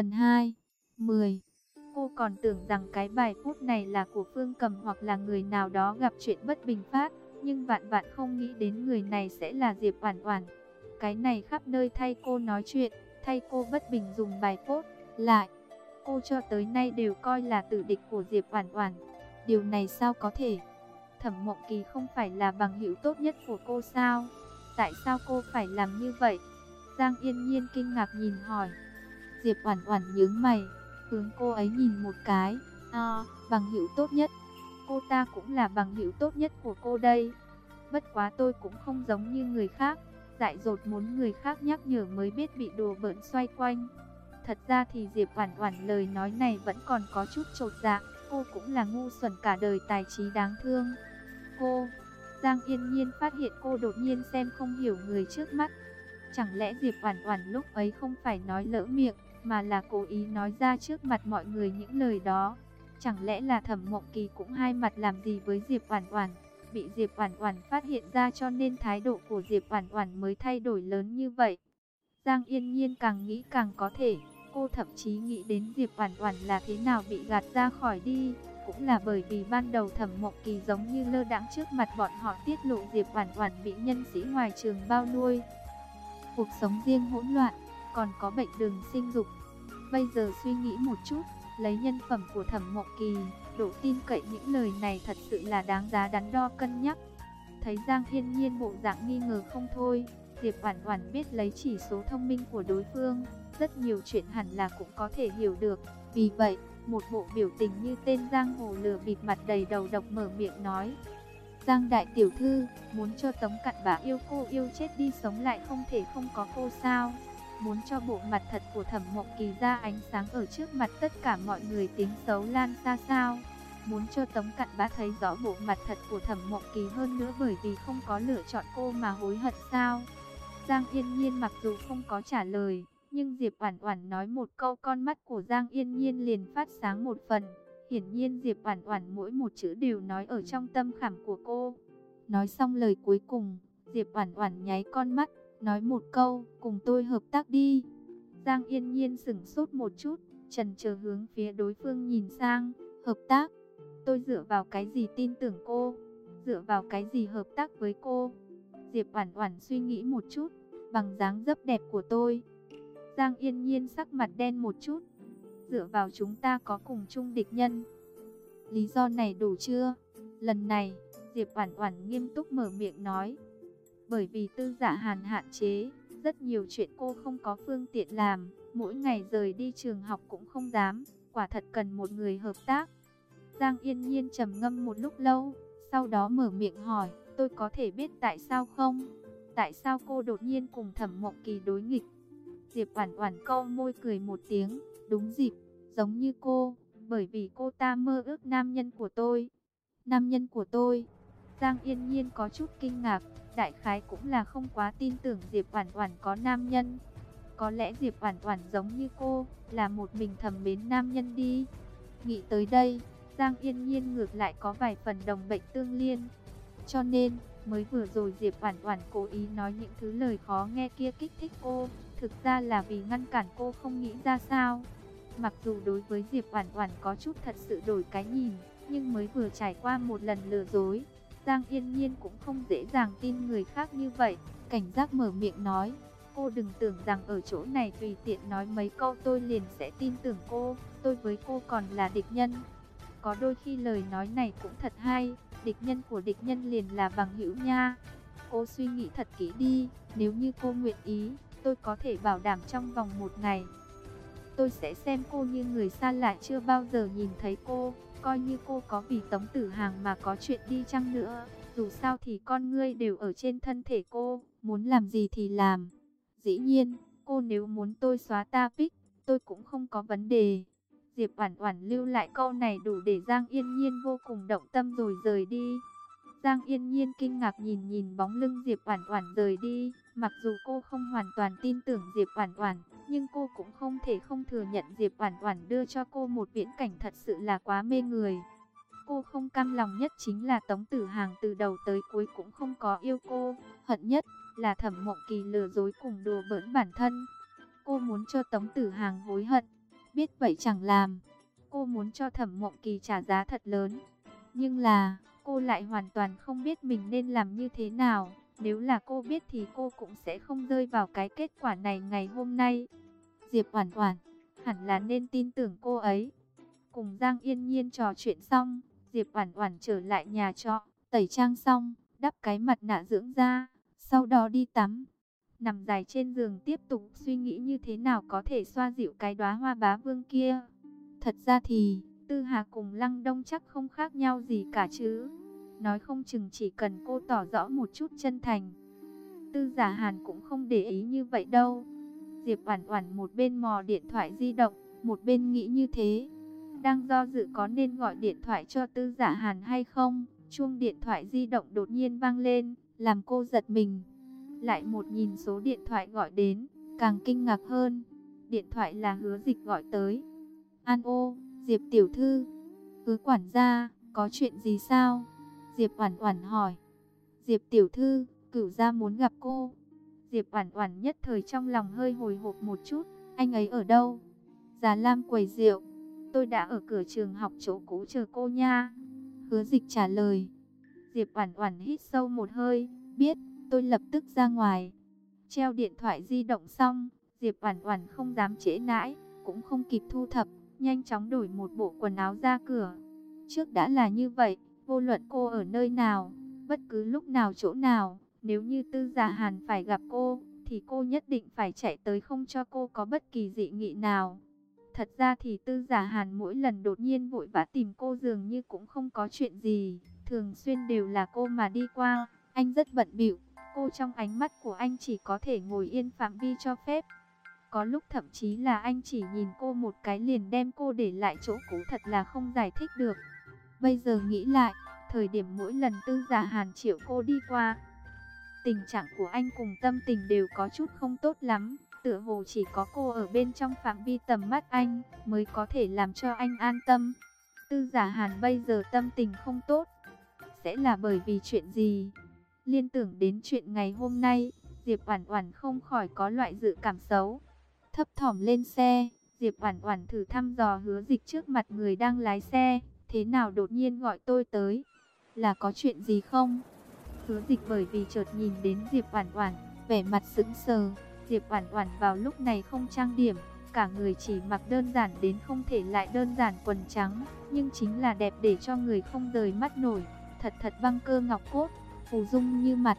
Phần 2 10 Cô còn tưởng rằng cái bài phút này là của Phương Cầm hoặc là người nào đó gặp chuyện bất bình phát, nhưng vạn vạn không nghĩ đến người này sẽ là Diệp Oản Oản. Cái này khắp nơi thay cô nói chuyện, thay cô bất bình dùng bài phốt lại. Cô cho tới nay đều coi là tử địch của Diệp Oản Oản. Điều này sao có thể? Thẩm Mộng Kỳ không phải là bằng hữu tốt nhất của cô sao? Tại sao cô phải làm như vậy? Giang Yên Nhiên kinh ngạc nhìn hỏi. Diệp Oản Oản nhướng mày, hướng cô ấy nhìn một cái. À, bằng hữu tốt nhất. Cô ta cũng là bằng hữu tốt nhất của cô đây. Bất quá tôi cũng không giống như người khác, dại dột muốn người khác nhắc nhở mới biết bị đùa bỡn xoay quanh. Thật ra thì Diệp Oản Oản lời nói này vẫn còn có chút chột dạ, cô cũng là ngu xuẩn cả đời tài trí đáng thương. Cô, Giang Yên Nhiên phát hiện cô đột nhiên xem không hiểu người trước mắt. Chẳng lẽ Diệp Oản Oản lúc ấy không phải nói lỡ miệng, mà là cố ý nói ra trước mặt mọi người những lời đó. Chẳng lẽ là Thẩm Mộng Kỳ cũng hai mặt làm gì với Diệp Oản Oản, bị Diệp Oản Oản phát hiện ra cho nên thái độ của Diệp Oản Oản mới thay đổi lớn như vậy. Giang Yên Nhiên càng nghĩ càng có thể, cô thậm chí nghĩ đến Diệp Oản Oản là thế nào bị gạt ra khỏi đi, cũng là bởi vì ban đầu Thẩm Mộng Kỳ giống như lơ đãng trước mặt bọn họ tiết lộ Diệp Oản Oản bị nhân sĩ ngoài trường bao nuôi. Cuộc sống riêng hỗn loạn, còn có bệnh đường sinh dục. Bây giờ suy nghĩ một chút, lấy nhân phẩm của Thẩm Mộng Kỳ, độ tin cậy những lời này thật sự là đáng giá đắn đo cân nhắc. Thấy Giang thiên Nhiên bộ dạng nghi ngờ không thôi, Diệp Oản Oản biết lấy chỉ số thông minh của đối phương, rất nhiều chuyện hẳn là cũng có thể hiểu được. Vì vậy, một bộ biểu tình như tên Giang Hồ lừa bịp mặt đầy đầu độc mở miệng nói: "Giang đại tiểu thư, muốn cho Tống Cặn Bá yêu cô yêu chết đi sống lại không thể không có cô sao?" Muốn cho bộ mặt thật của Thẩm Mộng Kỳ ra ánh sáng ở trước mặt tất cả mọi người tính xấu lan xa sao. Muốn cho Tống Cặn Bá thấy rõ bộ mặt thật của Thẩm Mộng Kỳ hơn nữa bởi vì không có lựa chọn cô mà hối hận sao. Giang Yên Nhiên mặc dù không có trả lời, nhưng Diệp Oản Oản nói một câu con mắt của Giang Yên Nhiên liền phát sáng một phần. Hiển nhiên Diệp Oản Oản mỗi một chữ đều nói ở trong tâm khảm của cô. Nói xong lời cuối cùng, Diệp Oản Oản nháy con mắt, nói một câu, cùng tôi hợp tác đi. Giang Yên Nhiên sững sốt một chút, trần chờ hướng phía đối phương nhìn sang, hợp tác. Tôi dựa vào cái gì tin tưởng cô? Dựa vào cái gì hợp tác với cô? Diệp Oản Oản suy nghĩ một chút, bằng dáng dấp đẹp của tôi. Giang Yên Nhiên sắc mặt đen một chút. Dựa vào chúng ta có cùng chung địch nhân. Lý do này đủ chưa? Lần này, Diệp Oản Oản nghiêm túc mở miệng nói, bởi vì tư giả hàn hạn chế, rất nhiều chuyện cô không có phương tiện làm, mỗi ngày rời đi trường học cũng không dám, quả thật cần một người hợp tác. Giang Yên Nhiên trầm ngâm một lúc lâu, sau đó mở miệng hỏi, tôi có thể biết tại sao không? Tại sao cô đột nhiên cùng Thẩm Mộng Kỳ đối nghịch? Diệp Oản Oản câu môi cười một tiếng, đúng dịp, giống như cô, bởi vì cô ta mơ ước nam nhân của tôi. Nam nhân của tôi? Giang Yên Nhiên có chút kinh ngạc, đại khái cũng là không quá tin tưởng Diệp Oản Oản có nam nhân. Có lẽ Diệp Oản Oản giống như cô, là một mình thầm mến nam nhân đi. Nghĩ tới đây, Giang Yên Nhiên ngược lại có vài phần đồng bệnh tương liên. Cho nên, mới vừa rồi Diệp Oản Oản cố ý nói những thứ lời khó nghe kia kích thích cô, thực ra là vì ngăn cản cô không nghĩ ra sao. Mặc dù đối với Diệp Oản Oản có chút thật sự đổi cái nhìn, nhưng mới vừa trải qua một lần lừa dối, Giang Yên Nhiên cũng không dễ dàng tin người khác như vậy, cảnh giác mở miệng nói, cô đừng tưởng rằng ở chỗ này tùy tiện nói mấy câu tôi liền sẽ tin tưởng cô, tôi với cô còn là địch nhân. Có đôi khi lời nói này cũng thật hay, địch nhân của địch nhân liền là bằng hữu nha. Cô suy nghĩ thật kỹ đi, nếu như cô nguyện ý, tôi có thể bảo đảm trong vòng một ngày. Tôi sẽ xem cô như người xa lạ chưa bao giờ nhìn thấy cô. Coi như cô có vì Tống Tử Hàng mà có chuyện đi chăng nữa, dù sao thì con ngươi đều ở trên thân thể cô, muốn làm gì thì làm. Dĩ nhiên, cô nếu muốn tôi xóa ta pic, tôi cũng không có vấn đề. Diệp Oản Oản lưu lại câu này đủ để Giang Yên Nhiên vô cùng động tâm rồi rời đi. Giang Yên Nhiên kinh ngạc nhìn nhìn bóng lưng Diệp Oản Oản rời đi, mặc dù cô không hoàn toàn tin tưởng Diệp Oản Oản, nhưng cô cũng không thể không thừa nhận Diệp Oản Oản đưa cho cô một viễn cảnh thật sự là quá mê người. Cô không cam lòng nhất chính là Tống Tử Hàng từ đầu tới cuối cũng không có yêu cô, hận nhất là Thẩm Mộng Kỳ lừa dối cùng đùa bỡn bản thân. Cô muốn cho Tống Tử Hàng hối hận, biết vậy chẳng làm. Cô muốn cho Thẩm Mộng Kỳ trả giá thật lớn. Nhưng là, cô lại hoàn toàn không biết mình nên làm như thế nào. Nếu là cô biết thì cô cũng sẽ không rơi vào cái kết quả này ngày hôm nay. Diệp Oản Oản, hẳn là nên tin tưởng cô ấy. Cùng Giang Yên Nhiên trò chuyện xong, Diệp Oản Oản trở lại nhà trọ, tẩy trang xong, đắp cái mặt nạ dưỡng da, sau đó đi tắm. Nằm dài trên giường tiếp tục suy nghĩ như thế nào có thể xoa dịu cái đóa hoa bá vương kia. Thật ra thì, Tư Hà cùng Lăng Đông chắc không khác nhau gì cả chứ. Nói không chừng chỉ cần cô tỏ rõ một chút chân thành. Tư giả Hàn cũng không để ý như vậy đâu. Diệp Oản Oản một bên mò điện thoại di động, một bên nghĩ như thế. Đang do dự có nên gọi điện thoại cho Tư Giả Hàn hay không? Chuông điện thoại di động đột nhiên vang lên, làm cô giật mình. Lại một nhìn số điện thoại gọi đến, càng kinh ngạc hơn. Điện thoại là Hứa Dịch gọi tới. An ô, Diệp tiểu thư. Hứa quản gia, có chuyện gì sao? Diệp Oản Oản hỏi. Diệp tiểu thư, Cửu gia muốn gặp cô. Diệp Oản Oản nhất thời trong lòng hơi hồi hộp một chút, anh ấy ở đâu? Già Lam quầy rượu. Tôi đã ở cửa trường học chỗ cũ chờ cô nha. Hứa Dịch trả lời. Diệp Oản Oản hít sâu một hơi, biết, tôi lập tức ra ngoài. Treo điện thoại di động xong, Diệp Oản Oản không dám trễ nãi, cũng không kịp thu thập, nhanh chóng đổi một bộ quần áo ra cửa. Trước đã là như vậy, vô luận cô ở nơi nào, bất cứ lúc nào chỗ nào, nếu như Tư Giả Hàn phải gặp cô, thì cô nhất định phải chạy tới không cho cô có bất kỳ dị nghị nào. Thật ra thì Tư Giả Hàn mỗi lần đột nhiên vội vã tìm cô dường như cũng không có chuyện gì, thường xuyên đều là cô mà đi qua, anh rất bận bịu, cô trong ánh mắt của anh chỉ có thể ngồi yên phạm vi cho phép. Có lúc thậm chí là anh chỉ nhìn cô một cái liền đem cô để lại chỗ cũ thật là không giải thích được. Bây giờ nghĩ lại, thời điểm mỗi lần tư giả hàn triệu cô đi qua, tình trạng của anh cùng tâm tình đều có chút không tốt lắm. Tựa hồ chỉ có cô ở bên trong phạm vi tầm mắt anh mới có thể làm cho anh an tâm. Tư giả hàn bây giờ tâm tình không tốt. Sẽ là bởi vì chuyện gì? Liên tưởng đến chuyện ngày hôm nay, Diệp Oản Oản không khỏi có loại dự cảm xấu. Thấp thỏm lên xe, Diệp Oản Oản thử thăm dò Hứa Dịch trước mặt người đang lái xe, thế nào đột nhiên gọi tôi tới? Là có chuyện gì không? Hứa Dịch bởi vì chợt nhìn đến Diệp Oản Oản, vẻ mặt sững sờ. Diệp Oản Oản vào lúc này không trang điểm, cả người chỉ mặc đơn giản đến không thể lại đơn giản quần trắng, nhưng chính là đẹp để cho người không rời mắt nổi, thật thật băng cơ ngọc cốt, phù dung như mặt.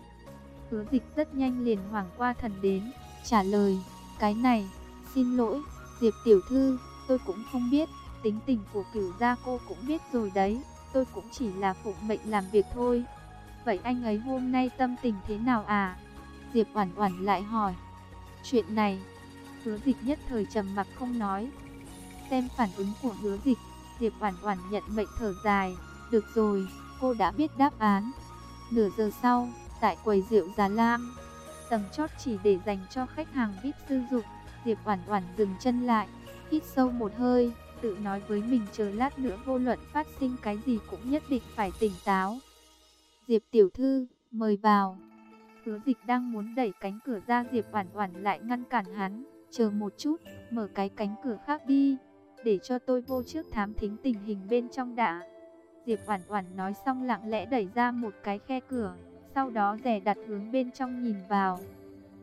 Hứa Dịch rất nhanh liền hoảng qua thần đến, trả lời, "Cái này, xin lỗi, Diệp tiểu thư, tôi cũng không biết, tính tình của Cửu gia cô cũng biết rồi đấy, tôi cũng chỉ là phụ mệnh làm việc thôi." Vậy anh ấy hôm nay tâm tình thế nào à? Diệp Oản Oản lại hỏi. Chuyện này, Hứa Dịch nhất thời trầm mặc không nói. Xem phản ứng của Hứa Dịch, Diệp Oản Oản nhận mệnh thở dài, "Được rồi, cô đã biết đáp án." Nửa giờ sau, tại quầy rượu Già Lam, tầng chót chỉ để dành cho khách hàng VIP sử dụng, Diệp Oản Oản dừng chân lại, hít sâu một hơi, tự nói với mình chờ lát nữa vô luận phát sinh cái gì cũng nhất định phải tỉnh táo. "Diệp tiểu thư, mời vào." Hứa dịch đang muốn đẩy cánh cửa ra Diệp Oản Oản lại ngăn cản hắn, "Chờ một chút, mở cái cánh cửa khác đi, để cho tôi vô trước thám thính tình hình bên trong đã." Diệp Oản Oản nói xong lặng lẽ đẩy ra một cái khe cửa, sau đó dè đặt hướng bên trong nhìn vào.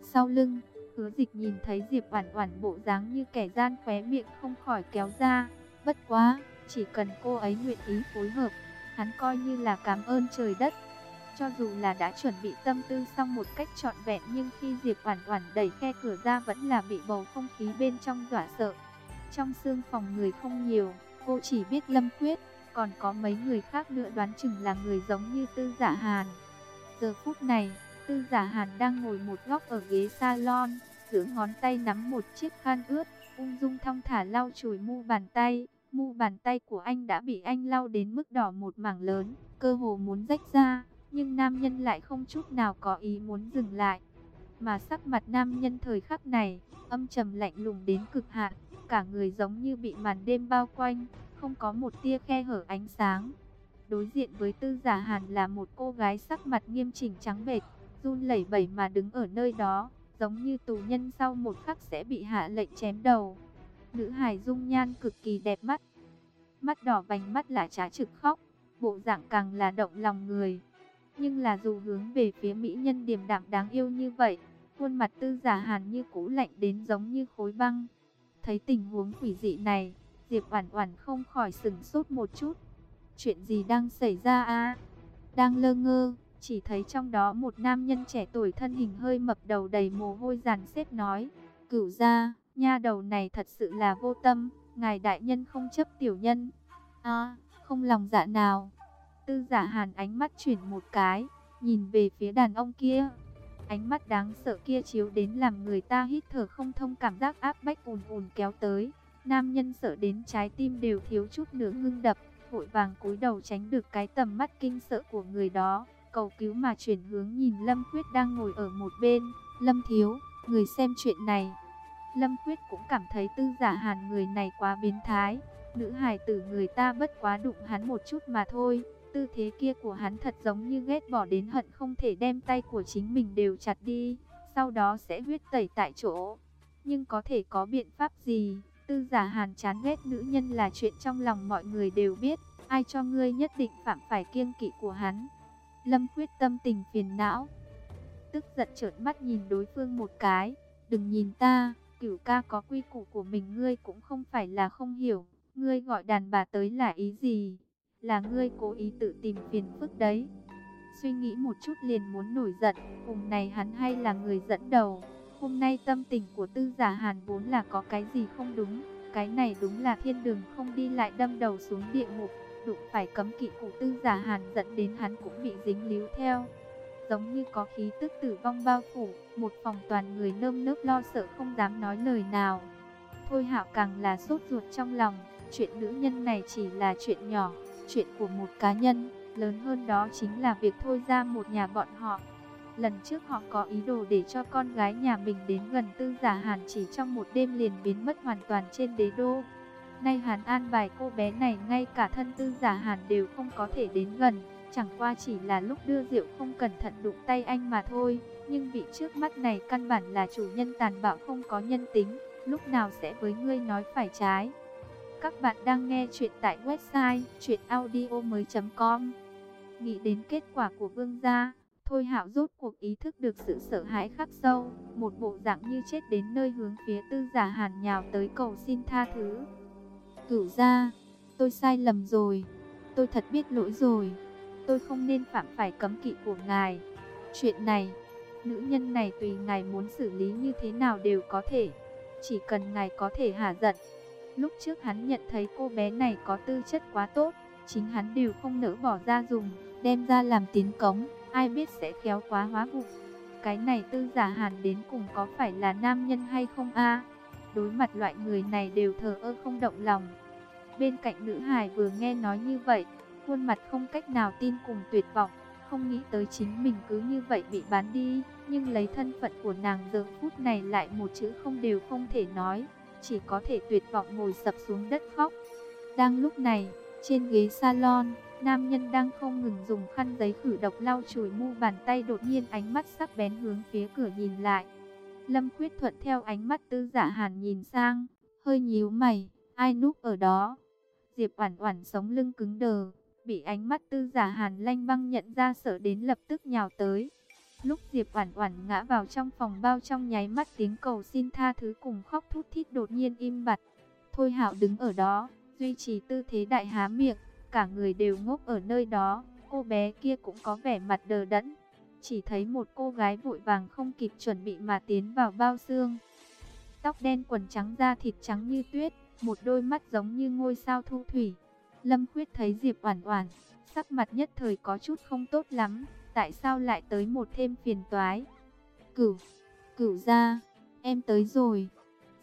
Sau lưng, Hứa Dịch nhìn thấy Diệp Oản Oản bộ dáng như kẻ gian khóe miệng không khỏi kéo ra, bất quá, chỉ cần cô ấy nguyện ý phối hợp, hắn coi như là cảm ơn trời đất. Cho dù là đã chuẩn bị tâm tư xong một cách trọn vẹn nhưng khi Diệp Oản Oản đẩy khe cửa ra vẫn là bị bầu không khí bên trong dọa sợ. Trong xương phòng người không nhiều, cô chỉ biết Lâm Quyết, còn có mấy người khác nữa đoán chừng là người giống như Tư Giả Hàn. Giờ phút này, Tư Giả Hàn đang ngồi một góc ở ghế salon, giữa ngón tay nắm một chiếc khăn ướt, ung dung thong thả lau chùi mu bàn tay. Mu bàn tay của anh đã bị anh lau đến mức đỏ một mảng lớn, cơ hồ muốn rách ra nhưng nam nhân lại không chút nào có ý muốn dừng lại. Mà sắc mặt nam nhân thời khắc này, âm trầm lạnh lùng đến cực hạn, cả người giống như bị màn đêm bao quanh, không có một tia khe hở ánh sáng. Đối diện với tư giả hàn là một cô gái sắc mặt nghiêm chỉnh trắng bệch, run lẩy bẩy mà đứng ở nơi đó, giống như tù nhân sau một khắc sẽ bị hạ lệnh chém đầu. Nữ hài dung nhan cực kỳ đẹp mắt. Mắt đỏ vành mắt là trá trực khóc, bộ dạng càng là động lòng người. Nhưng là dù hướng về phía mỹ nhân điềm đạm đáng yêu như vậy, khuôn mặt tư giả hàn như cũ lạnh đến giống như khối băng. Thấy tình huống quỷ dị này, Diệp Oản Oản không khỏi sững sốt một chút. Chuyện gì đang xảy ra a? Đang lơ ngơ, chỉ thấy trong đó một nam nhân trẻ tuổi thân hình hơi mập đầu đầy mồ hôi dàn xếp nói, "Cửu gia, nha đầu này thật sự là vô tâm, ngài đại nhân không chấp tiểu nhân." A, không lòng dạ nào. Tư Giả Hàn ánh mắt chuyển một cái, nhìn về phía đàn ông kia. Ánh mắt đáng sợ kia chiếu đến làm người ta hít thở không thông cảm giác áp bách ùn ùn kéo tới. Nam nhân sợ đến trái tim đều thiếu chút nữa ngưng đập, vội vàng cúi đầu tránh được cái tầm mắt kinh sợ của người đó. Cầu cứu mà chuyển hướng nhìn Lâm Quyết đang ngồi ở một bên. Lâm Thiếu, người xem chuyện này. Lâm Quyết cũng cảm thấy tư giả hàn người này quá biến thái. Nữ hài tử người ta bất quá đụng hắn một chút mà thôi. Tư thế kia của hắn thật giống như ghét bỏ đến hận không thể đem tay của chính mình đều chặt đi. Sau đó sẽ huyết tẩy tại chỗ. Nhưng có thể có biện pháp gì? Tư giả hàn chán ghét nữ nhân là chuyện trong lòng mọi người đều biết. Ai cho ngươi nhất định phạm phải kiêng kỵ của hắn. Lâm quyết tâm tình phiền não. Tức giận trợn mắt nhìn đối phương một cái. Đừng nhìn ta, cửu ca có quy củ của mình ngươi cũng không phải là không hiểu. Ngươi gọi đàn bà tới là ý gì? Là ngươi cố ý tự tìm phiền phức đấy. Suy nghĩ một chút liền muốn nổi giận, cùng này hắn hay là người dẫn đầu. Hôm nay tâm tình của tư giả hàn vốn là có cái gì không đúng. Cái này đúng là thiên đường không đi lại đâm đầu xuống địa ngục. Đụng phải cấm kỵ của tư giả hàn dẫn đến hắn cũng bị dính líu theo. Giống như có khí tức tử vong bao phủ, một phòng toàn người nơm nớp lo sợ không dám nói lời nào. Thôi hạo càng là sốt ruột trong lòng, chuyện nữ nhân này chỉ là chuyện nhỏ, chuyện của một cá nhân, lớn hơn đó chính là việc thôi ra một nhà bọn họ. Lần trước họ có ý đồ để cho con gái nhà mình đến gần tư giả hàn chỉ trong một đêm liền biến mất hoàn toàn trên đế đô. Nay hàn an bài cô bé này ngay cả thân tư giả hàn đều không có thể đến gần, chẳng qua chỉ là lúc đưa rượu không cẩn thận đụng tay anh mà thôi. Nhưng vị trước mắt này căn bản là chủ nhân tàn bạo không có nhân tính, lúc nào sẽ với ngươi nói phải trái. Các bạn đang nghe chuyện tại website chuyenaudio.com Nghĩ đến kết quả của vương gia, Thôi hạo rốt cuộc ý thức được sự sợ hãi khắc sâu, một bộ dạng như chết đến nơi hướng phía tư giả hàn nhào tới cầu xin tha thứ. Cửu gia, tôi sai lầm rồi, tôi thật biết lỗi rồi, tôi không nên phạm phải cấm kỵ của ngài. Chuyện này, nữ nhân này tùy ngài muốn xử lý như thế nào đều có thể, chỉ cần ngài có thể hạ giận. Lúc trước hắn nhận thấy cô bé này có tư chất quá tốt, chính hắn đều không nỡ bỏ ra dùng, đem ra làm tín cống, ai biết sẽ khéo quá hóa vụ. Cái này tư giả hàn đến cùng có phải là nam nhân hay không a? Đối mặt loại người này đều thờ ơ không động lòng. Bên cạnh nữ hài vừa nghe nói như vậy, khuôn mặt không cách nào tin cùng tuyệt vọng, không nghĩ tới chính mình cứ như vậy bị bán đi, nhưng lấy thân phận của nàng giờ phút này lại một chữ không đều không thể nói chỉ có thể tuyệt vọng ngồi sập xuống đất khóc. Đang lúc này, trên ghế salon, nam nhân đang không ngừng dùng khăn giấy khử độc lau chùi mu bàn tay đột nhiên ánh mắt sắc bén hướng phía cửa nhìn lại. Lâm Khuyết Thuận theo ánh mắt tư giả hàn nhìn sang, hơi nhíu mày, ai núp ở đó. Diệp Oản Oản sống lưng cứng đờ, bị ánh mắt tư giả hàn lanh băng nhận ra sợ đến lập tức nhào tới. Lúc Diệp Oản Oản ngã vào trong phòng bao trong nháy mắt tiếng cầu xin tha thứ cùng khóc thút thít đột nhiên im bặt. Thôi Hạo đứng ở đó, duy trì tư thế đại há miệng, cả người đều ngốc ở nơi đó, cô bé kia cũng có vẻ mặt đờ đẫn. Chỉ thấy một cô gái vội vàng không kịp chuẩn bị mà tiến vào bao xương. Tóc đen quần trắng da thịt trắng như tuyết, một đôi mắt giống như ngôi sao thu thủy. Lâm Khuyết thấy Diệp Oản Oản, sắc mặt nhất thời có chút không tốt lắm, tại sao lại tới một thêm phiền toái. Cửu, cửu gia, em tới rồi.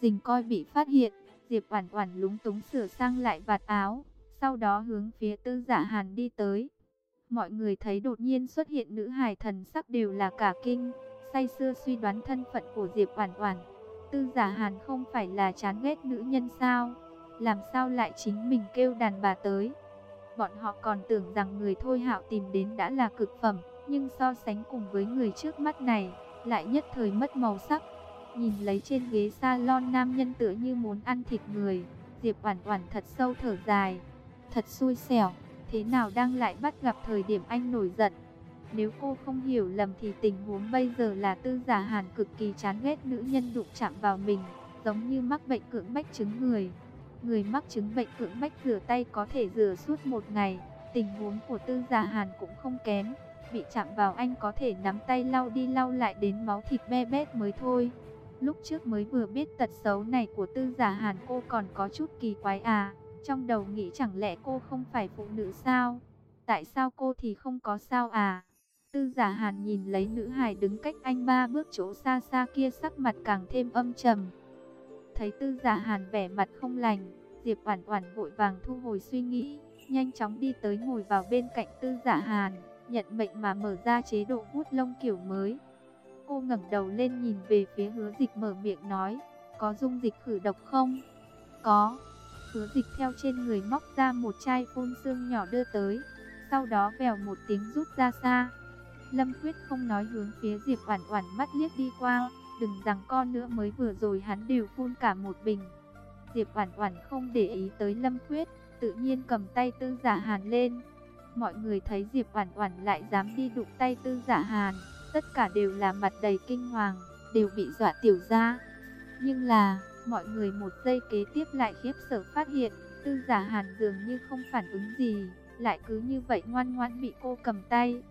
Dình coi bị phát hiện, Diệp Oản Oản lúng túng sửa sang lại vạt áo, sau đó hướng phía Tư Dạ Hàn đi tới. Mọi người thấy đột nhiên xuất hiện nữ hài thần sắc đều là cả kinh, say sưa suy đoán thân phận của Diệp Oản Oản. Tư Giả Hàn không phải là chán ghét nữ nhân sao? Làm sao lại chính mình kêu đàn bà tới? Bọn họ còn tưởng rằng người Thôi Hạo tìm đến đã là cực phẩm, nhưng so sánh cùng với người trước mắt này, lại nhất thời mất màu sắc. Nhìn lấy trên ghế salon nam nhân tựa như muốn ăn thịt người, Diệp Oản Oản thật sâu thở dài. Thật xui xẻo, thế nào đang lại bắt gặp thời điểm anh nổi giận. Nếu cô không hiểu lầm thì tình huống bây giờ là Tư Giả Hàn cực kỳ chán ghét nữ nhân đụng chạm vào mình, giống như mắc bệnh cưỡng bách chứng người. Người mắc chứng bệnh cưỡng bách rửa tay có thể rửa suốt một ngày, tình huống của Tư Giả Hàn cũng không kém. Bị chạm vào anh có thể nắm tay lau đi lau lại đến máu thịt be bét mới thôi. Lúc trước mới vừa biết tật xấu này của Tư Giả Hàn cô còn có chút kỳ quái à. Trong đầu nghĩ chẳng lẽ cô không phải phụ nữ sao? Tại sao cô thì không có sao à? Tư giả hàn nhìn lấy nữ hài đứng cách anh ba bước chỗ xa xa kia sắc mặt càng thêm âm trầm. Thấy tư giả hàn vẻ mặt không lành, Diệp Oản Oản vội vàng thu hồi suy nghĩ, nhanh chóng đi tới ngồi vào bên cạnh tư Dạ hàn, nhận mệnh mà mở ra chế độ hút lông kiểu mới. Cô ngẩng đầu lên nhìn về phía hứa dịch mở miệng nói, có dung dịch khử độc không? Có. Hứa dịch theo trên người móc ra một chai phun sương nhỏ đưa tới, sau đó vèo một tiếng rút ra xa. Lâm Quyết không nói hướng phía Diệp Oản Oản mắt liếc đi qua, đừng rằng con nữa mới vừa rồi hắn đều phun cả một bình. Diệp Oản Oản không để ý tới Lâm Quyết, tự nhiên cầm tay Tư Giả Hàn lên. Mọi người thấy Diệp Oản Oản lại dám đi đụng tay Tư Giả Hàn, tất cả đều là mặt đầy kinh hoàng, đều bị dọa tiểu ra. Nhưng là, mọi người một giây kế tiếp lại khiếp sợ phát hiện, Tư Giả Hàn dường như không phản ứng gì, lại cứ như vậy ngoan ngoãn bị cô cầm tay.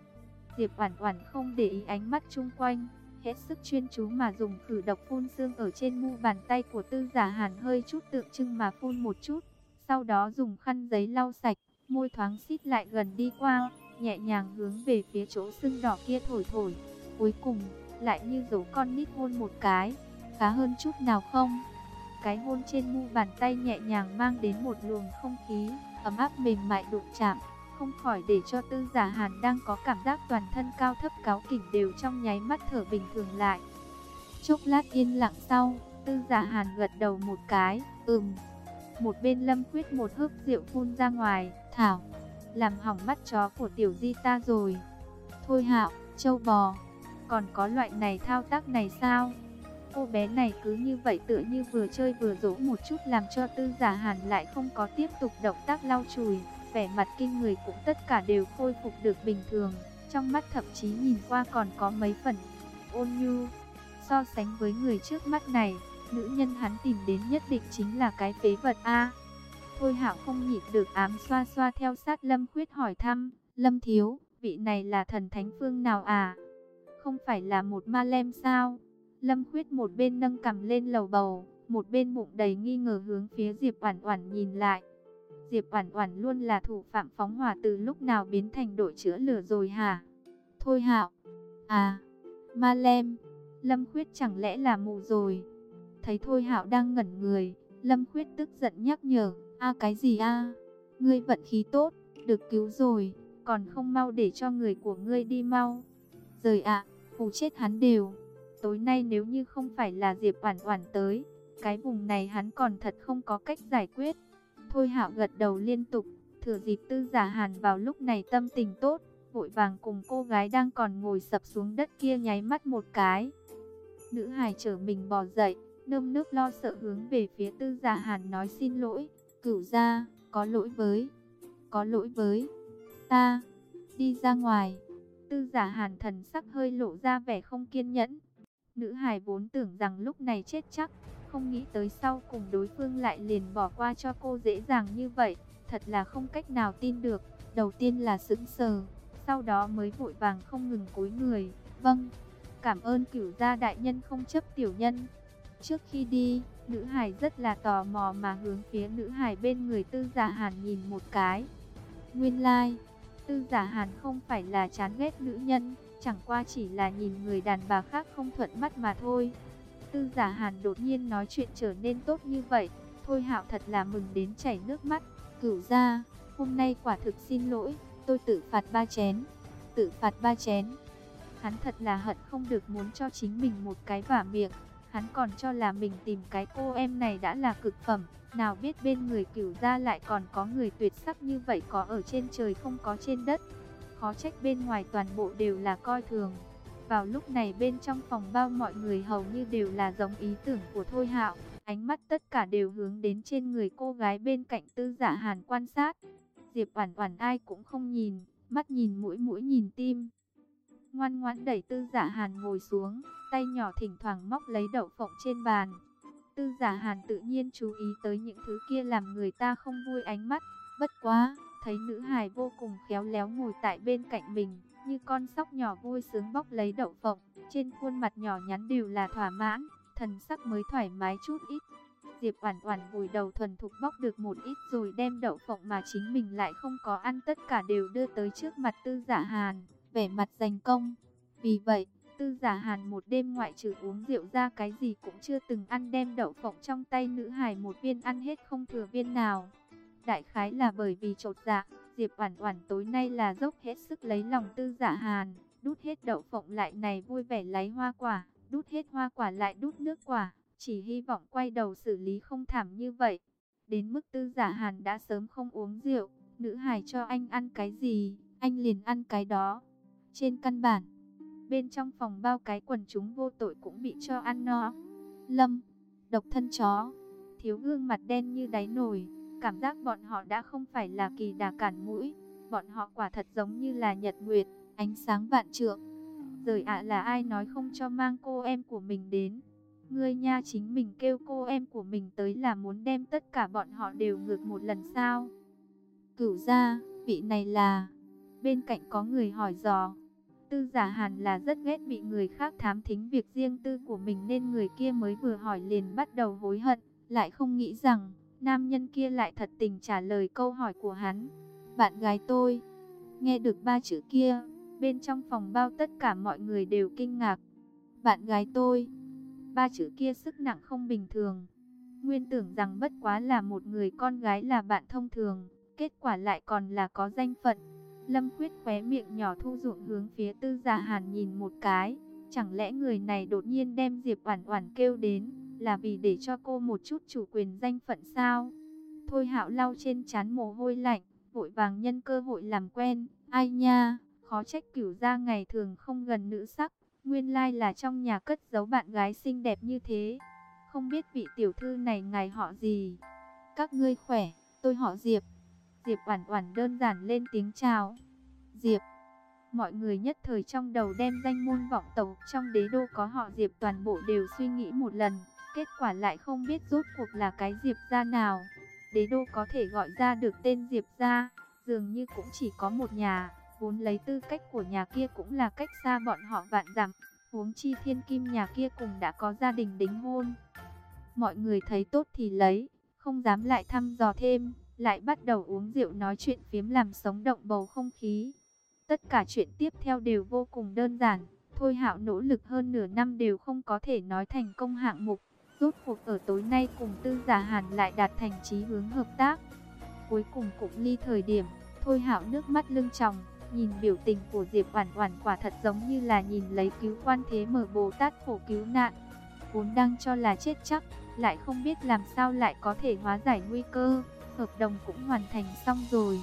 Diệp Oản Oản không để ý ánh mắt chung quanh, hết sức chuyên chú mà dùng khử độc phun sương ở trên mu bàn tay của Tư Giả Hàn hơi chút tượng trưng mà phun một chút, sau đó dùng khăn giấy lau sạch, môi thoáng xít lại gần đi qua, nhẹ nhàng hướng về phía chỗ sưng đỏ kia thổi thổi. Cuối cùng, lại như dấu con nít hôn một cái, khá hơn chút nào không? Cái hôn trên mu bàn tay nhẹ nhàng mang đến một luồng không khí ấm áp mềm mại đụng chạm không khỏi để cho tư giả hàn đang có cảm giác toàn thân cao thấp cáo kỉnh đều trong nháy mắt thở bình thường lại. Chốc lát yên lặng sau, tư giả hàn gật đầu một cái, ừm. Một bên lâm quyết một hớp rượu phun ra ngoài, thảo, làm hỏng mắt chó của tiểu di ta rồi. Thôi hạo, châu bò, còn có loại này thao tác này sao? Cô bé này cứ như vậy tựa như vừa chơi vừa dỗ một chút làm cho tư giả hàn lại không có tiếp tục động tác lau chùi vẻ mặt kinh người cũng tất cả đều khôi phục được bình thường, trong mắt thậm chí nhìn qua còn có mấy phần ôn nhu. So sánh với người trước mắt này, nữ nhân hắn tìm đến nhất định chính là cái phế vật A. Thôi hạo không nhịn được ám xoa xoa theo sát Lâm Khuyết hỏi thăm, Lâm Thiếu, vị này là thần thánh phương nào à? Không phải là một ma lem sao? Lâm Khuyết một bên nâng cầm lên lầu bầu, một bên bụng đầy nghi ngờ hướng phía Diệp Oản Oản nhìn lại. Diệp Oản Oản luôn là thủ phạm phóng hỏa từ lúc nào biến thành đội chữa lửa rồi hả? Thôi Hạo. À, Ma Lem, Lâm Khuyết chẳng lẽ là mù rồi? Thấy Thôi Hạo đang ngẩn người, Lâm Khuyết tức giận nhắc nhở, "A cái gì a? Ngươi vận khí tốt, được cứu rồi, còn không mau để cho người của ngươi đi mau." Rời ạ, phù chết hắn đều. Tối nay nếu như không phải là Diệp Oản Oản tới, cái vùng này hắn còn thật không có cách giải quyết. Thôi hạo gật đầu liên tục, thừa dịp tư giả hàn vào lúc này tâm tình tốt, vội vàng cùng cô gái đang còn ngồi sập xuống đất kia nháy mắt một cái. Nữ hài trở mình bò dậy, nơm nước lo sợ hướng về phía tư giả hàn nói xin lỗi, cửu ra, có lỗi với, có lỗi với, ta, đi ra ngoài. Tư giả hàn thần sắc hơi lộ ra vẻ không kiên nhẫn. Nữ hài vốn tưởng rằng lúc này chết chắc, không nghĩ tới sau cùng đối phương lại liền bỏ qua cho cô dễ dàng như vậy, thật là không cách nào tin được. Đầu tiên là sững sờ, sau đó mới vội vàng không ngừng cúi người. Vâng, cảm ơn cửu gia đại nhân không chấp tiểu nhân. Trước khi đi, nữ hải rất là tò mò mà hướng phía nữ hải bên người tư giả hàn nhìn một cái. Nguyên lai, like, tư giả hàn không phải là chán ghét nữ nhân, chẳng qua chỉ là nhìn người đàn bà khác không thuận mắt mà thôi. Tư giả hàn đột nhiên nói chuyện trở nên tốt như vậy. Thôi hạo thật là mừng đến chảy nước mắt. Cửu ra, hôm nay quả thực xin lỗi, tôi tự phạt ba chén. Tự phạt ba chén. Hắn thật là hận không được muốn cho chính mình một cái vả miệng. Hắn còn cho là mình tìm cái cô em này đã là cực phẩm. Nào biết bên người cửu gia lại còn có người tuyệt sắc như vậy có ở trên trời không có trên đất. Khó trách bên ngoài toàn bộ đều là coi thường. Vào lúc này bên trong phòng bao mọi người hầu như đều là giống ý tưởng của Thôi Hạo, ánh mắt tất cả đều hướng đến trên người cô gái bên cạnh Tư Giả Hàn quan sát. Diệp Oản Oản ai cũng không nhìn, mắt nhìn mũi mũi nhìn tim. Ngoan ngoãn đẩy Tư Giả Hàn ngồi xuống, tay nhỏ thỉnh thoảng móc lấy đậu phộng trên bàn. Tư Giả Hàn tự nhiên chú ý tới những thứ kia làm người ta không vui ánh mắt, bất quá, thấy nữ hài vô cùng khéo léo ngồi tại bên cạnh mình, như con sóc nhỏ vui sướng bóc lấy đậu phộng, trên khuôn mặt nhỏ nhắn đều là thỏa mãn, thần sắc mới thoải mái chút ít. Diệp Oản Oản vùi đầu thuần thục bóc được một ít rồi đem đậu phộng mà chính mình lại không có ăn tất cả đều đưa tới trước mặt Tư Giả Hàn, vẻ mặt giành công. Vì vậy, Tư Giả Hàn một đêm ngoại trừ uống rượu ra cái gì cũng chưa từng ăn đem đậu phộng trong tay nữ hài một viên ăn hết không thừa viên nào. Đại khái là bởi vì chột dạ, Diệp Oản Oản tối nay là dốc hết sức lấy lòng Tư Dạ Hàn, đút hết đậu phộng lại này vui vẻ lấy hoa quả, đút hết hoa quả lại đút nước quả, chỉ hy vọng quay đầu xử lý không thảm như vậy. Đến mức Tư Dạ Hàn đã sớm không uống rượu, nữ hài cho anh ăn cái gì, anh liền ăn cái đó. Trên căn bản, bên trong phòng bao cái quần chúng vô tội cũng bị cho ăn no. Lâm, độc thân chó, thiếu gương mặt đen như đáy nồi, cảm giác bọn họ đã không phải là kỳ đà cản mũi, bọn họ quả thật giống như là nhật nguyệt, ánh sáng vạn trượng. Rời ạ là ai nói không cho mang cô em của mình đến. Ngươi nha chính mình kêu cô em của mình tới là muốn đem tất cả bọn họ đều ngược một lần sao. Cửu ra, vị này là... Bên cạnh có người hỏi dò. Tư giả hàn là rất ghét bị người khác thám thính việc riêng tư của mình nên người kia mới vừa hỏi liền bắt đầu hối hận. Lại không nghĩ rằng, nam nhân kia lại thật tình trả lời câu hỏi của hắn. Bạn gái tôi, nghe được ba chữ kia, bên trong phòng bao tất cả mọi người đều kinh ngạc. Bạn gái tôi, ba chữ kia sức nặng không bình thường. Nguyên tưởng rằng bất quá là một người con gái là bạn thông thường, kết quả lại còn là có danh phận. Lâm Khuyết khóe miệng nhỏ thu ruộng hướng phía Tư Giả Hàn nhìn một cái, chẳng lẽ người này đột nhiên đem Diệp Oản Oản kêu đến, là vì để cho cô một chút chủ quyền danh phận sao? Thôi Hạo lau trên chán mồ hôi lạnh, vội vàng nhân cơ hội làm quen, ai nha, khó trách Cửu gia ngày thường không gần nữ sắc, nguyên lai là trong nhà cất giấu bạn gái xinh đẹp như thế. Không biết vị tiểu thư này ngài họ gì? Các ngươi khỏe, tôi họ Diệp. Diệp Oản Oản đơn giản lên tiếng chào. Diệp. Mọi người nhất thời trong đầu đem danh môn vọng tộc trong đế đô có họ Diệp toàn bộ đều suy nghĩ một lần, kết quả lại không biết rốt cuộc là cái Diệp gia nào. Đế đô có thể gọi ra được tên Diệp gia, dường như cũng chỉ có một nhà, vốn lấy tư cách của nhà kia cũng là cách xa bọn họ vạn dặm, huống chi Thiên Kim nhà kia cùng đã có gia đình đính hôn. Mọi người thấy tốt thì lấy, không dám lại thăm dò thêm lại bắt đầu uống rượu nói chuyện phiếm làm sống động bầu không khí. Tất cả chuyện tiếp theo đều vô cùng đơn giản, Thôi Hạo nỗ lực hơn nửa năm đều không có thể nói thành công hạng mục, rốt cuộc ở tối nay cùng Tư Giả Hàn lại đạt thành chí hướng hợp tác. Cuối cùng cũng ly thời điểm, Thôi Hạo nước mắt lưng tròng, nhìn biểu tình của Diệp Oản Oản quả thật giống như là nhìn lấy cứu quan thế mở Bồ Tát khổ cứu nạn. Vốn đang cho là chết chắc, lại không biết làm sao lại có thể hóa giải nguy cơ hợp đồng cũng hoàn thành xong rồi.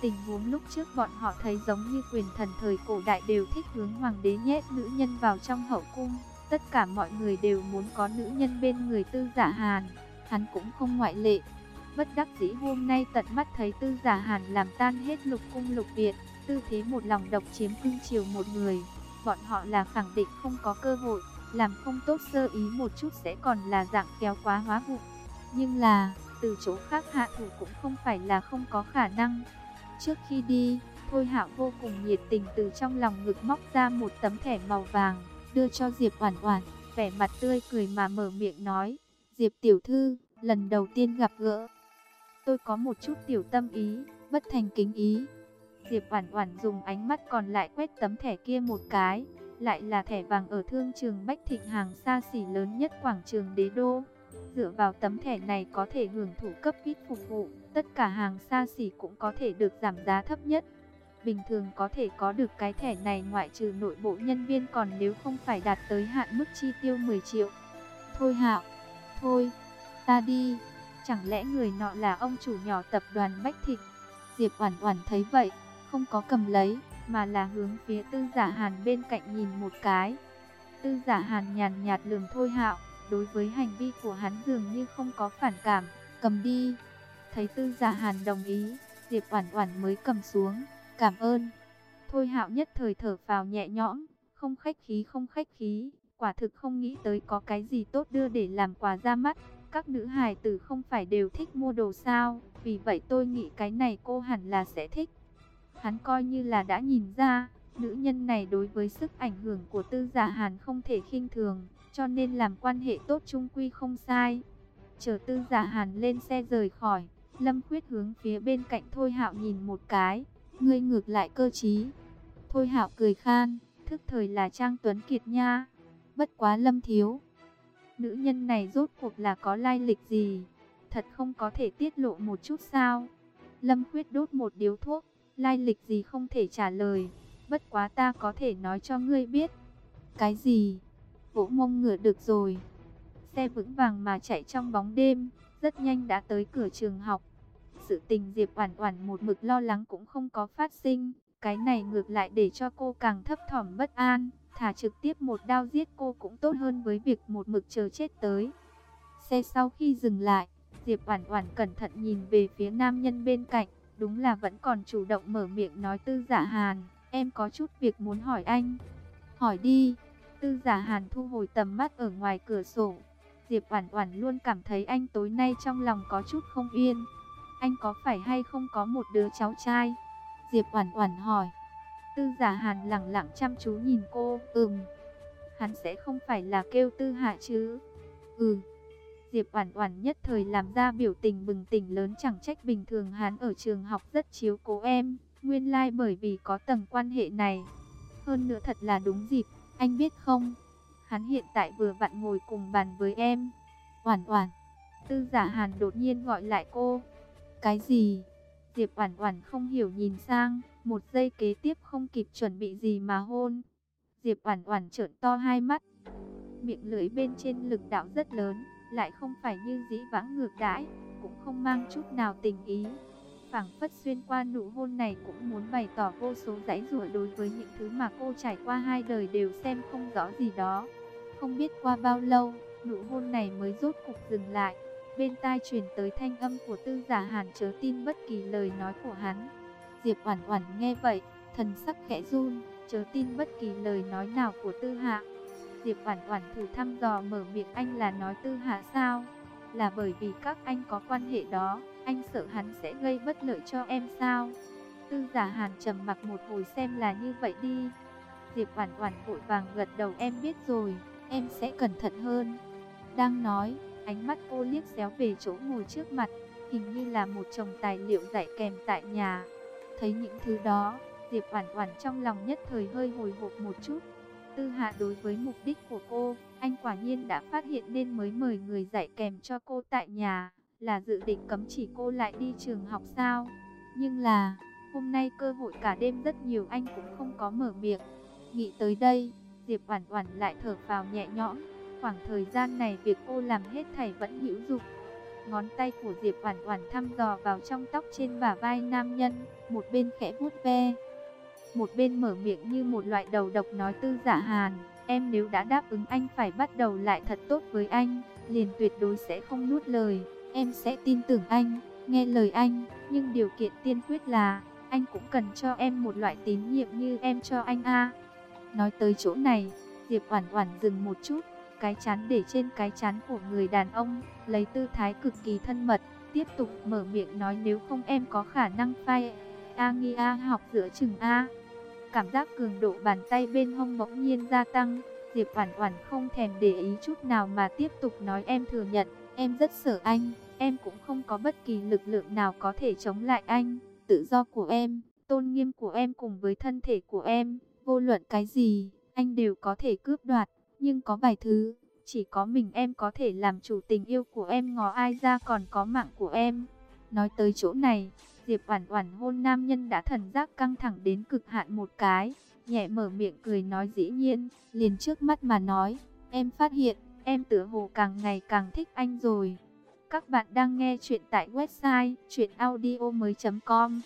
Tình huống lúc trước bọn họ thấy giống như quyền thần thời cổ đại đều thích hướng hoàng đế nhét nữ nhân vào trong hậu cung. Tất cả mọi người đều muốn có nữ nhân bên người tư giả hàn, hắn cũng không ngoại lệ. Bất đắc dĩ hôm nay tận mắt thấy tư giả hàn làm tan hết lục cung lục viện, tư thế một lòng độc chiếm cưng chiều một người. Bọn họ là khẳng định không có cơ hội, làm không tốt sơ ý một chút sẽ còn là dạng kéo quá hóa vụ. Nhưng là, từ chỗ khác hạ thủ cũng không phải là không có khả năng. Trước khi đi, Thôi Hạo vô cùng nhiệt tình từ trong lòng ngực móc ra một tấm thẻ màu vàng, đưa cho Diệp Oản Oản, vẻ mặt tươi cười mà mở miệng nói: "Diệp tiểu thư, lần đầu tiên gặp gỡ, tôi có một chút tiểu tâm ý, bất thành kính ý." Diệp Oản Oản dùng ánh mắt còn lại quét tấm thẻ kia một cái, lại là thẻ vàng ở thương trường Bách Thịnh hàng xa xỉ lớn nhất quảng trường Đế đô. Dựa vào tấm thẻ này có thể hưởng thụ cấp VIP phục vụ, tất cả hàng xa xỉ cũng có thể được giảm giá thấp nhất. Bình thường có thể có được cái thẻ này ngoại trừ nội bộ nhân viên còn nếu không phải đạt tới hạn mức chi tiêu 10 triệu. Thôi hạo, thôi, ta đi. Chẳng lẽ người nọ là ông chủ nhỏ tập đoàn Bách Thịnh? Diệp Oản Oản thấy vậy, không có cầm lấy, mà là hướng phía tư giả hàn bên cạnh nhìn một cái. Tư giả hàn nhàn nhạt lườm thôi hạo, đối với hành vi của hắn dường như không có phản cảm, cầm đi. Thấy tư giả hàn đồng ý, Diệp Oản Oản mới cầm xuống, cảm ơn. Thôi hạo nhất thời thở vào nhẹ nhõm, không khách khí không khách khí, quả thực không nghĩ tới có cái gì tốt đưa để làm quà ra mắt. Các nữ hài tử không phải đều thích mua đồ sao, vì vậy tôi nghĩ cái này cô hẳn là sẽ thích. Hắn coi như là đã nhìn ra, nữ nhân này đối với sức ảnh hưởng của tư giả hàn không thể khinh thường, cho nên làm quan hệ tốt chung quy không sai. Chờ tư giả hàn lên xe rời khỏi, Lâm Khuyết hướng phía bên cạnh Thôi Hạo nhìn một cái, ngươi ngược lại cơ trí. Thôi Hạo cười khan, thức thời là Trang Tuấn Kiệt nha. Bất quá Lâm thiếu. Nữ nhân này rốt cuộc là có lai lịch gì? Thật không có thể tiết lộ một chút sao? Lâm Khuyết đốt một điếu thuốc, lai lịch gì không thể trả lời. Bất quá ta có thể nói cho ngươi biết. Cái gì? Vỗ mông ngựa được rồi. Xe vững vàng mà chạy trong bóng đêm, rất nhanh đã tới cửa trường học. Sự tình Diệp Oản Oản một mực lo lắng cũng không có phát sinh, cái này ngược lại để cho cô càng thấp thỏm bất an, thả trực tiếp một đao giết cô cũng tốt hơn với việc một mực chờ chết tới. Xe sau khi dừng lại, Diệp Oản Oản cẩn thận nhìn về phía nam nhân bên cạnh, đúng là vẫn còn chủ động mở miệng nói Tư Giả Hàn, em có chút việc muốn hỏi anh. Hỏi đi. Tư Giả Hàn thu hồi tầm mắt ở ngoài cửa sổ. Diệp Oản Oản luôn cảm thấy anh tối nay trong lòng có chút không yên. Anh có phải hay không có một đứa cháu trai? Diệp Oản Oản hỏi. Tư Giả Hàn lẳng lặng chăm chú nhìn cô, "Ừm." Hắn sẽ không phải là kêu Tư Hạ chứ? "Ừ." Diệp Oản Oản nhất thời làm ra biểu tình bừng tỉnh lớn chẳng trách bình thường hắn ở trường học rất chiếu cố em, nguyên lai like bởi vì có tầng quan hệ này. Hơn nữa thật là đúng dịp, anh biết không? Hắn hiện tại vừa vặn ngồi cùng bàn với em. Oản Oản. Tư Giả Hàn đột nhiên gọi lại cô. Cái gì? Diệp Oản Oản không hiểu nhìn sang, một giây kế tiếp không kịp chuẩn bị gì mà hôn. Diệp Oản Oản trợn to hai mắt. Miệng lưỡi bên trên lực đạo rất lớn, lại không phải như dĩ vãng ngược đãi, cũng không mang chút nào tình ý. Phảng phất xuyên qua nụ hôn này cũng muốn bày tỏ vô số dãy rủa đối với những thứ mà cô trải qua hai đời đều xem không rõ gì đó. Không biết qua bao lâu, nụ hôn này mới rốt cục dừng lại. Bên tai truyền tới thanh âm của tư giả hàn chớ tin bất kỳ lời nói của hắn. Diệp Oản Oản nghe vậy, thần sắc khẽ run, chớ tin bất kỳ lời nói nào của Tư Hạ. Diệp Oản Oản thử thăm dò mở miệng anh là nói Tư Hạ sao? Là bởi vì các anh có quan hệ đó, anh sợ hắn sẽ gây bất lợi cho em sao? Tư Giả Hàn trầm mặc một hồi xem là như vậy đi. Diệp Oản Oản vội vàng gật đầu em biết rồi, em sẽ cẩn thận hơn. Đang nói, ánh mắt cô liếc xéo về chỗ ngồi trước mặt, hình như là một chồng tài liệu dạy kèm tại nhà. Thấy những thứ đó, Diệp Oản Oản trong lòng nhất thời hơi hồi hộp một chút. Tư Hạ đối với mục đích của cô, anh quả nhiên đã phát hiện nên mới mời người dạy kèm cho cô tại nhà, là dự định cấm chỉ cô lại đi trường học sao? Nhưng là, hôm nay cơ hội cả đêm rất nhiều anh cũng không có mở miệng. Nghĩ tới đây, Diệp Oản Oản lại thở phào nhẹ nhõm, khoảng thời gian này việc cô làm hết thảy vẫn hữu dụng. Ngón tay của Diệp Oản Oản thăm dò vào trong tóc trên bả vai nam nhân, một bên khẽ vuốt ve, một bên mở miệng như một loại đầu độc nói Tư Giả Hàn, em nếu đã đáp ứng anh phải bắt đầu lại thật tốt với anh, liền tuyệt đối sẽ không nuốt lời, em sẽ tin tưởng anh, nghe lời anh, nhưng điều kiện tiên quyết là anh cũng cần cho em một loại tín nhiệm như em cho anh a." Nói tới chỗ này, Diệp Oản Oản dừng một chút, cái chán để trên cái chán của người đàn ông, lấy tư thái cực kỳ thân mật, tiếp tục mở miệng nói nếu không em có khả năng phai A nghi A học giữa chừng A. Cảm giác cường độ bàn tay bên hông bỗng nhiên gia tăng, Diệp Oản Oản không thèm để ý chút nào mà tiếp tục nói em thừa nhận, em rất sợ anh, em cũng không có bất kỳ lực lượng nào có thể chống lại anh, tự do của em, tôn nghiêm của em cùng với thân thể của em, vô luận cái gì, anh đều có thể cướp đoạt, nhưng có vài thứ, chỉ có mình em có thể làm chủ tình yêu của em ngó ai ra còn có mạng của em. Nói tới chỗ này, Diệp Oản Oản hôn nam nhân đã thần giác căng thẳng đến cực hạn một cái, nhẹ mở miệng cười nói dĩ nhiên, liền trước mắt mà nói, em phát hiện, em tựa hồ càng ngày càng thích anh rồi. Các bạn đang nghe chuyện tại website chuyenaudio.com